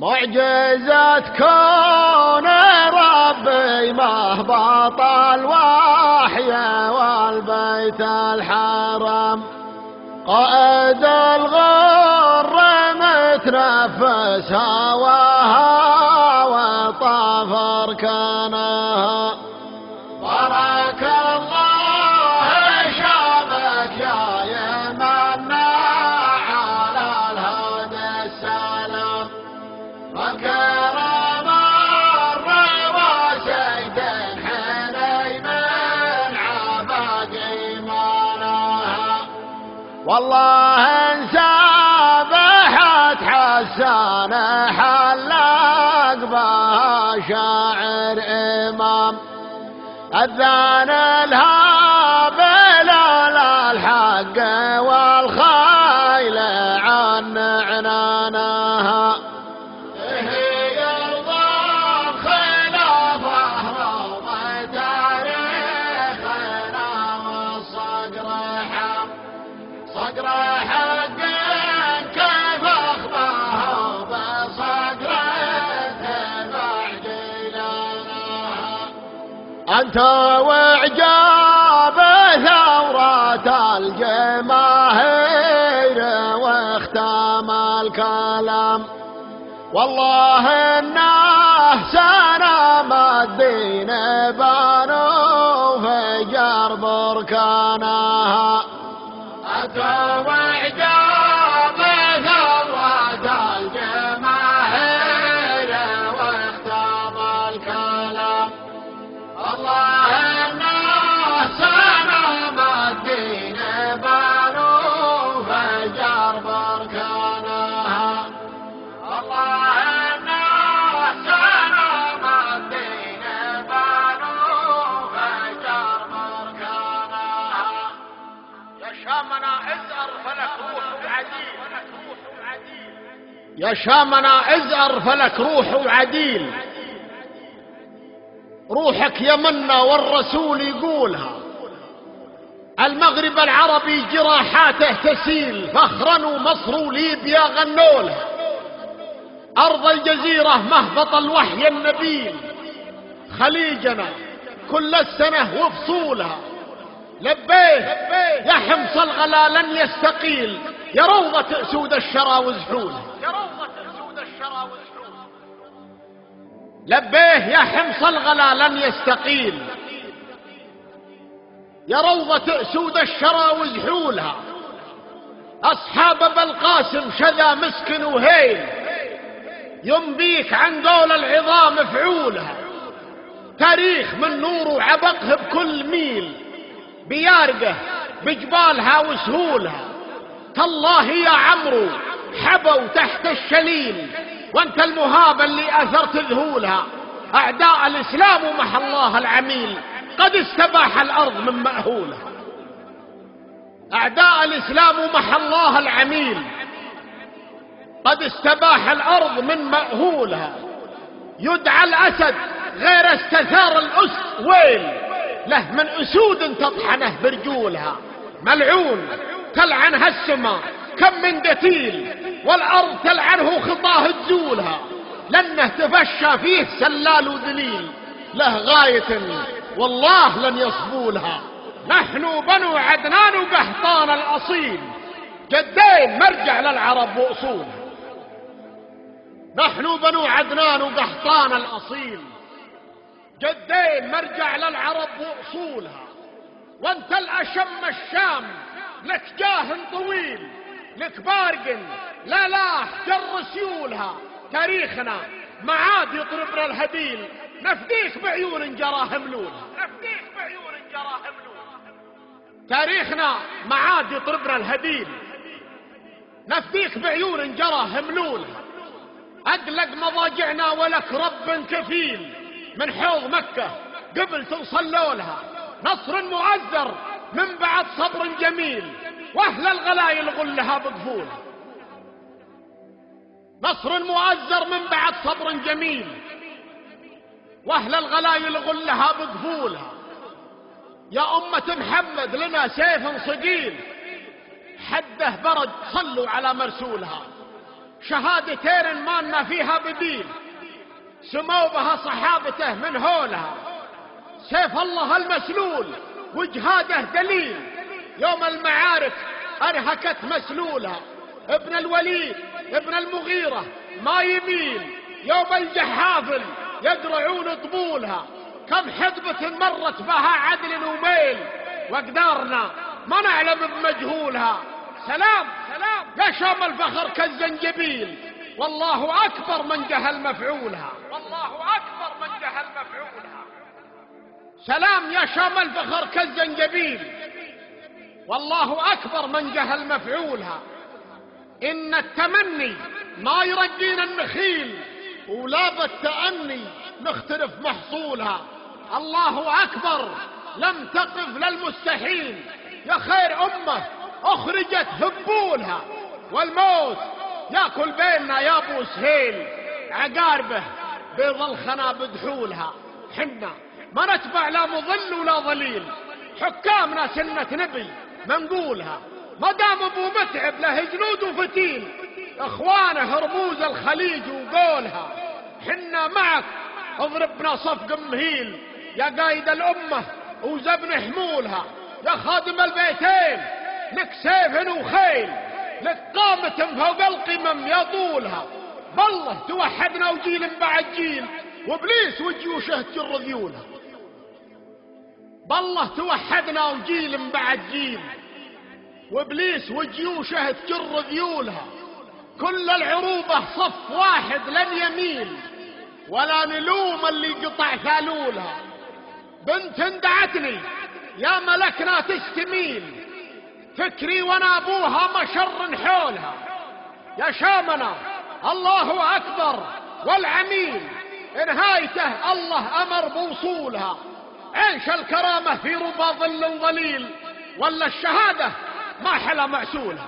معجزة كون ربي مهبط الوحي والبيت الحرام. قائد الغر متنفس هواها وطاف اركانها والله ان سابحت حسان حلق بها شاعر إمام. أذان الهابل حق كيف أنت وإعجاب ثورة الجماهير واختام الكلام. والله إنه سنة الدين Bhagavan. يا شامنا ازأر فلك روح وعديل روحك يمنا والرسول يقولها. المغرب العربي جراحاته تسيل فخرا ومصر وليبيا غنولها أرض الجزيرة مهبط الوحي النبيل. خليجنا كل السنة وفصولها. لبيه يا حمص الغلا لن يستقيل. يا روضة أسود الشرى وزحولها. لبيه يا حمص الغلا لن يستقيل يا روضة أسود الشرى وزحولها أصحاب بالقاسم شذا مسكن وهيل. ينبيك عن دول العظام فعولها. تاريخ من نور وعبقه بكل ميل. بيارقه بجبالها وسهولها. تالله يا عمرو حبوا تحت الشليل. وانت المهاب اللي آثرت ذهولها. أعداء الإسلام ومح الله العميل. قد استباح الأرض من مأهولها. أعداء الإسلام ومح الله العميل. قد استباح الأرض من مأهولها. يدعى الأسد غير استثار الأس ويل. له من أسود تطحنه برجولها. ملعون تلعنها السماء كم من قتيل والأرض تلعنه خطاه تزولها لأنه تفشى فيه سلال وذليل له غاية والله لن يصبولها. نحن بنو عدنان وقحطان الأصيل. جدين مرجع للعرب واصولها نحن بنو عدنان وقحطان الأصيل. جدين مرجع للعرب وأصولها. وانت الأشم الشام لك جاه طويل. لك بارق لا لا جر سيولها. تاريخنا معاد يطربنا الهديل. نفديك بعيون جراه ملولها نفديك بعيون جراهم لون تاريخنا معاد يطربنا الهديل. نفديك بعيون جراه ملولها اقلق مضاجعنا ولك رب كفيل. من حوض مكة قبل توصل لولها. نصر مؤزر من بعد صبر جميل. وأهل الغلايل غلها بقفولها نصر مؤزر من بعد صبر جميل. وأهل الغلايل غلها بقفولها يا أمة محمد لنا سيف صقيل. حده برد صلوا على مرسولها. شهادتين ما فيها بديل. سموا بها صحابته من هولها. سيف الله المسلول وجهاده دليل. يوم المعارك أرهكت مسلولها ابن الوليد ابن المغيرة ما يميل يوم الجحافل يقرعون طبولها. كم حقبة مرت بها عدل وميل وقدارنا ما نعلم بمجهولها. سلام سلام. يا شام الفخر كالزنجبيل. والله أكبر من جهل مفعولها. والله أكبر من جهل مفعولها. سلام يا شام الفخر كالزنجبيل. والله أكبر من جهل مفعولها. إن التمني ما يرقينا النخيل ولا بالتأني نختلف محصولها. الله أكبر لم تقف للمستحيل. يا خير أمة أخرجت هبولها. والموت يأكل بيننا يا أبو سهيل. عقاربه بيض الخنا بدحولها حنا ما نتبع لا مظل ولا ظليل حكامنا سنة نبي. منقولها. ما دام ابو متعب له جنود وفتيل اخوانه رموز الخليج وقولها. حنا معك. اضربنا صفق مهيل. يا قايد الامه وزبن حمولها. يا خادم البيتين. لك سيف وخيل. لك قامة فوق القمم يا طولها. بالله توحدنا وجيل بعد جيل. وابليس وجيوشه تجر ذيولها بالله توحدنا وجيل بعد جيل. وإبليس وجيوشه تجر ذيولها. كل العروبة صف واحد لن يميل. ولا نلوم اللي قطع ثالولها. بنت دعتني يا ملكنا تستميل فكري وأنا أبوها مشر حولها. يا شامنا. الله أكبر والعميل. نهايته الله أمر بوصولها. عيش الكرامة في ربا ظل ظليل ولا الشهادة ما حلا الشهادة